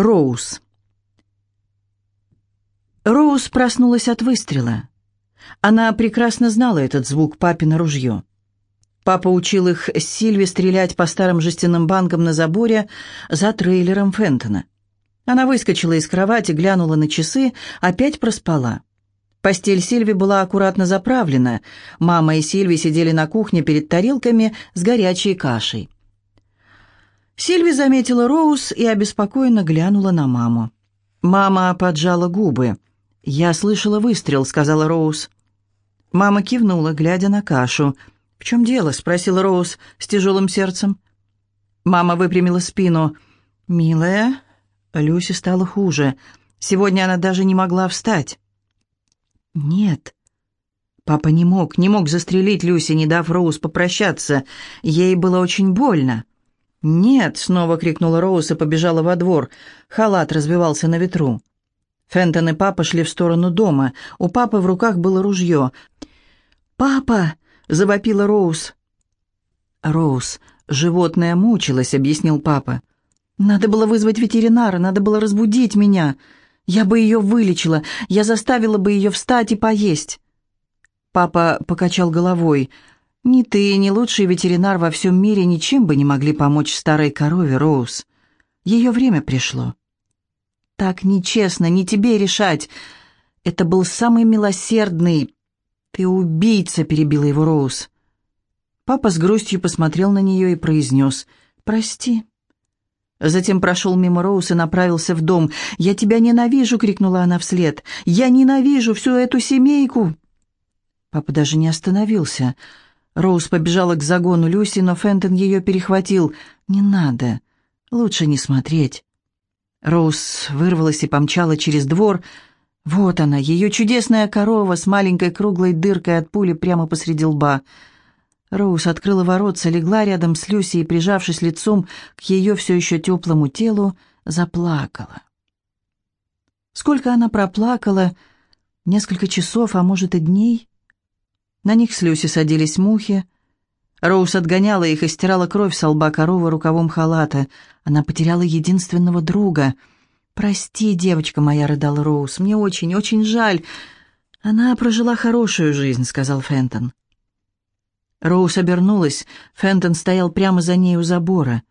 Роуз. Роуз проснулась от выстрела. Она прекрасно знала этот звук папина ружье. Папа учил их с Сильви стрелять по старым жестяным банкам на заборе за трейлером Фентона. Она выскочила из кровати, глянула на часы, опять проспала. Постель Сильви была аккуратно заправлена. Мама и Сильви сидели на кухне перед тарелками с горячей кашей. Сильви заметила Роуз и обеспокоенно глянула на маму. Мама поджала губы. «Я слышала выстрел», — сказала Роуз. Мама кивнула, глядя на кашу. «В чем дело?» — спросила Роуз с тяжелым сердцем. Мама выпрямила спину. «Милая...» Люси стало хуже. Сегодня она даже не могла встать. «Нет». Папа не мог, не мог застрелить Люси, не дав Роуз попрощаться. Ей было очень больно. «Нет!» — снова крикнула Роуз и побежала во двор. Халат развивался на ветру. Фентон и папа шли в сторону дома. У папы в руках было ружье. «Папа!» — завопила Роуз. «Роуз, животное мучилось», — объяснил папа. «Надо было вызвать ветеринара, надо было разбудить меня. Я бы ее вылечила, я заставила бы ее встать и поесть». Папа покачал головой. Ни ты, ни лучший ветеринар во всем мире ничем бы не могли помочь старой корове, Роуз. Ее время пришло. Так нечестно, не тебе решать. Это был самый милосердный... Ты убийца, перебила его Роуз. Папа с грустью посмотрел на нее и произнес «Прости». Затем прошел мимо Роуз и направился в дом. «Я тебя ненавижу!» — крикнула она вслед. «Я ненавижу всю эту семейку!» Папа даже не остановился. Роуз побежала к загону Люси, но Фентон ее перехватил. «Не надо. Лучше не смотреть». Роуз вырвалась и помчала через двор. Вот она, ее чудесная корова с маленькой круглой дыркой от пули прямо посреди лба. Роуз открыла воротца, легла рядом с Люси и, прижавшись лицом к ее все еще теплому телу, заплакала. Сколько она проплакала? Несколько часов, а может и дней? На них с Люси садились мухи. Роуз отгоняла их и стирала кровь со лба коровы рукавом халата. Она потеряла единственного друга. «Прости, девочка моя», — рыдала Роуз, — «мне очень, очень жаль». «Она прожила хорошую жизнь», — сказал Фентон. Роуз обернулась. Фентон стоял прямо за ней у забора.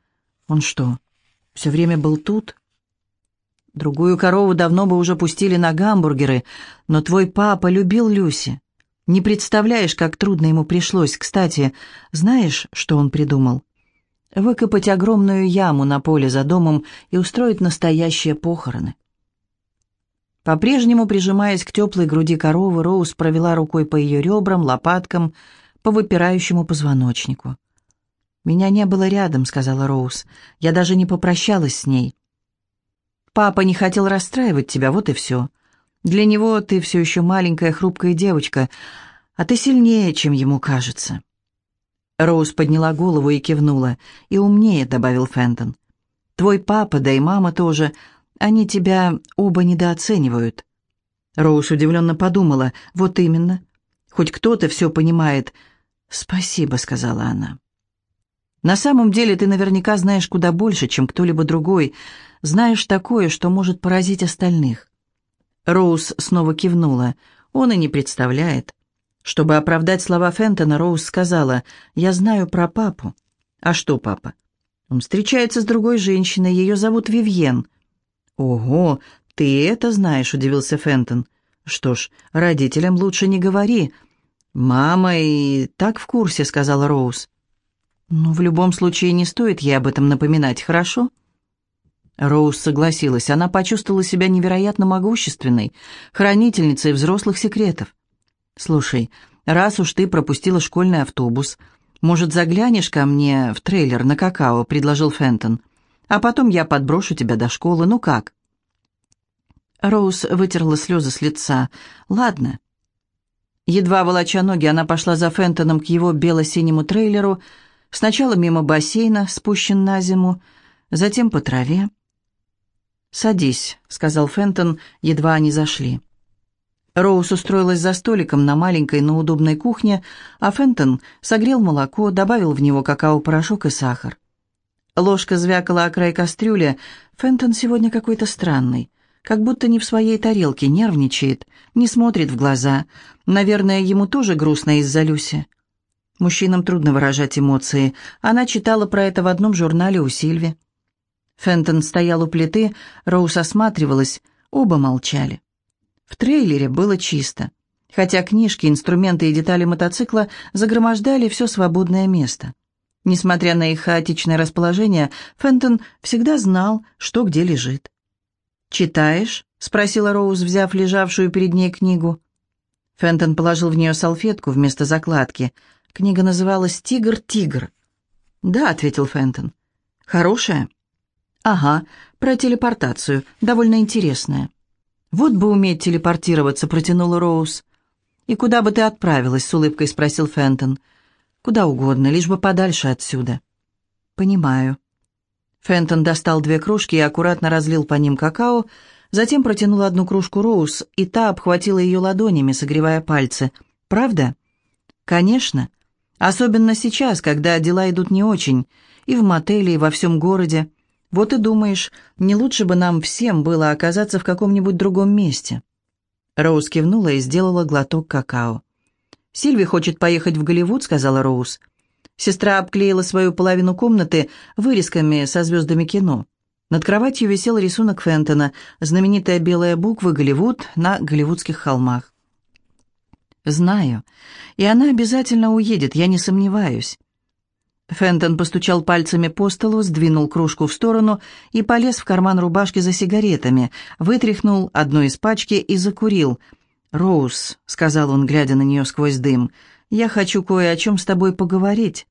«Он что, все время был тут?» «Другую корову давно бы уже пустили на гамбургеры, но твой папа любил Люси. Не представляешь, как трудно ему пришлось. Кстати, знаешь, что он придумал? Выкопать огромную яму на поле за домом и устроить настоящие похороны. По-прежнему, прижимаясь к теплой груди коровы, Роуз провела рукой по ее ребрам, лопаткам, по выпирающему позвоночнику. «Меня не было рядом», — сказала Роуз. «Я даже не попрощалась с ней». «Папа не хотел расстраивать тебя, вот и все. Для него ты все еще маленькая хрупкая девочка, а ты сильнее, чем ему кажется». Роуз подняла голову и кивнула. «И умнее», — добавил Фентон. «Твой папа, да и мама тоже, они тебя оба недооценивают». Роуз удивленно подумала. «Вот именно. Хоть кто-то все понимает». «Спасибо», — сказала она. «На самом деле ты наверняка знаешь куда больше, чем кто-либо другой. Знаешь такое, что может поразить остальных. Роуз снова кивнула. Он и не представляет. Чтобы оправдать слова Фентона, Роуз сказала, «Я знаю про папу». «А что папа?» «Он встречается с другой женщиной, ее зовут Вивьен». «Ого, ты это знаешь», — удивился Фентон. «Что ж, родителям лучше не говори». «Мама и так в курсе», — сказала Роуз. «Ну, в любом случае не стоит ей об этом напоминать, хорошо?» Роуз согласилась. Она почувствовала себя невероятно могущественной, хранительницей взрослых секретов. «Слушай, раз уж ты пропустила школьный автобус, может, заглянешь ко мне в трейлер на какао?» — предложил Фентон. «А потом я подброшу тебя до школы. Ну как?» Роуз вытерла слезы с лица. «Ладно». Едва волоча ноги, она пошла за Фентоном к его бело-синему трейлеру, сначала мимо бассейна, спущен на зиму, затем по траве. «Садись», — сказал Фентон, едва они зашли. Роуз устроилась за столиком на маленькой, но удобной кухне, а Фентон согрел молоко, добавил в него какао-порошок и сахар. Ложка звякала о край кастрюли. Фентон сегодня какой-то странный. Как будто не в своей тарелке, нервничает, не смотрит в глаза. Наверное, ему тоже грустно из-за Люси. Мужчинам трудно выражать эмоции. Она читала про это в одном журнале у Сильви. Фентон стоял у плиты, Роуз осматривалась, оба молчали. В трейлере было чисто, хотя книжки, инструменты и детали мотоцикла загромождали все свободное место. Несмотря на их хаотичное расположение, Фентон всегда знал, что где лежит. «Читаешь?» — спросила Роуз, взяв лежавшую перед ней книгу. Фентон положил в нее салфетку вместо закладки. Книга называлась «Тигр-тигр». «Да», — ответил Фентон. «Хорошая?» «Ага, про телепортацию. Довольно интересная». «Вот бы уметь телепортироваться», — протянула Роуз. «И куда бы ты отправилась?» — с улыбкой спросил Фентон. «Куда угодно, лишь бы подальше отсюда». «Понимаю». Фентон достал две кружки и аккуратно разлил по ним какао, затем протянул одну кружку Роуз, и та обхватила ее ладонями, согревая пальцы. «Правда?» «Конечно. Особенно сейчас, когда дела идут не очень, и в мотеле, и во всем городе. Вот и думаешь, не лучше бы нам всем было оказаться в каком-нибудь другом месте?» Роуз кивнула и сделала глоток какао. «Сильви хочет поехать в Голливуд», — сказала Роуз. Сестра обклеила свою половину комнаты вырезками со звездами кино. Над кроватью висел рисунок Фентона, знаменитая белая буква «Голливуд» на голливудских холмах. «Знаю. И она обязательно уедет, я не сомневаюсь. Фентон постучал пальцами по столу, сдвинул кружку в сторону и полез в карман рубашки за сигаретами, вытряхнул одну из пачки и закурил. «Роуз», — сказал он, глядя на нее сквозь дым, — «я хочу кое о чем с тобой поговорить».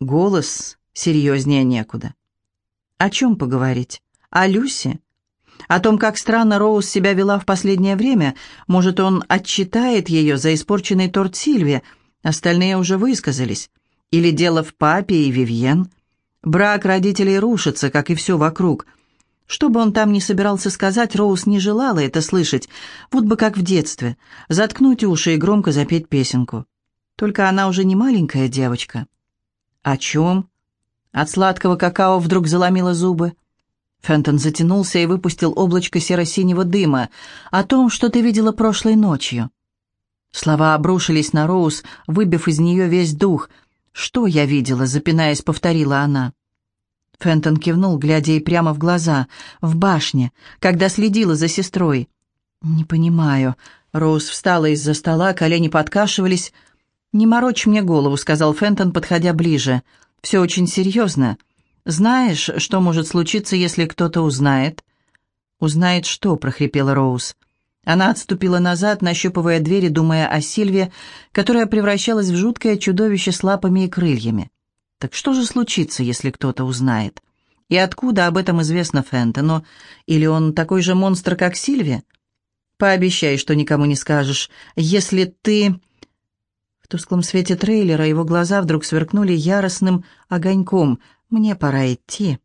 Голос серьезнее некуда. «О чем поговорить? О Люсе?» О том, как странно Роуз себя вела в последнее время, может, он отчитает ее за испорченный торт Сильве, остальные уже высказались. Или дело в папе и Вивьен? Брак родителей рушится, как и все вокруг. Что бы он там ни собирался сказать, Роуз не желала это слышать, вот бы как в детстве, заткнуть уши и громко запеть песенку. Только она уже не маленькая девочка. О чем? От сладкого какао вдруг заломила зубы. Фентон затянулся и выпустил облачко серо-синего дыма. «О том, что ты видела прошлой ночью». Слова обрушились на Роуз, выбив из нее весь дух — «Что я видела?» — запинаясь, повторила она. Фентон кивнул, глядя ей прямо в глаза. «В башне, когда следила за сестрой». «Не понимаю». Роуз встала из-за стола, колени подкашивались. «Не морочь мне голову», — сказал Фентон, подходя ближе. «Все очень серьезно. Знаешь, что может случиться, если кто-то узнает?» «Узнает что?» — прохрипела Роуз. Она отступила назад, нащупывая двери, думая о Сильве, которая превращалась в жуткое чудовище с лапами и крыльями. Так что же случится, если кто-то узнает? И откуда об этом известно Фентону? Или он такой же монстр, как Сильвия? Пообещай, что никому не скажешь. Если ты... В тусклом свете трейлера его глаза вдруг сверкнули яростным огоньком. «Мне пора идти».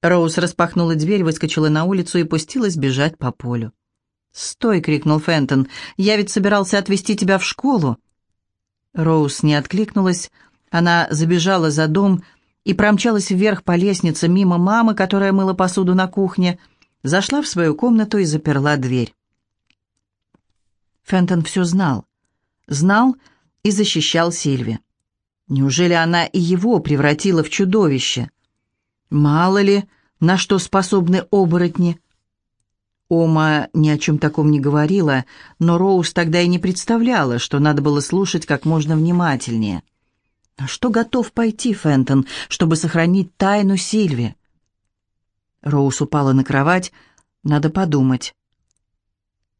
Роуз распахнула дверь, выскочила на улицу и пустилась бежать по полю. «Стой!» — крикнул Фентон. «Я ведь собирался отвезти тебя в школу!» Роуз не откликнулась. Она забежала за дом и промчалась вверх по лестнице мимо мамы, которая мыла посуду на кухне, зашла в свою комнату и заперла дверь. Фентон все знал. Знал и защищал Сильви. Неужели она и его превратила в чудовище? Мало ли, на что способны оборотни. Ома ни о чем таком не говорила, но Роуз тогда и не представляла, что надо было слушать как можно внимательнее. Что готов пойти Фентон, чтобы сохранить тайну Сильви? Роуз упала на кровать. Надо подумать.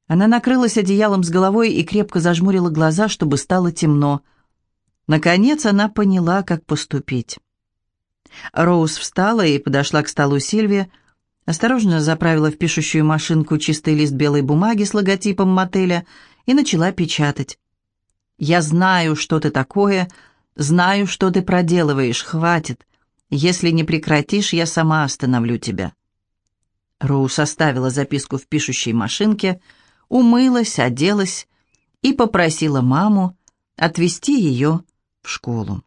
Она накрылась одеялом с головой и крепко зажмурила глаза, чтобы стало темно. Наконец она поняла, как поступить. Роуз встала и подошла к столу Сильви, осторожно заправила в пишущую машинку чистый лист белой бумаги с логотипом мотеля и начала печатать. «Я знаю, что ты такое, знаю, что ты проделываешь, хватит. Если не прекратишь, я сама остановлю тебя». Роуз оставила записку в пишущей машинке, умылась, оделась и попросила маму отвезти ее в школу.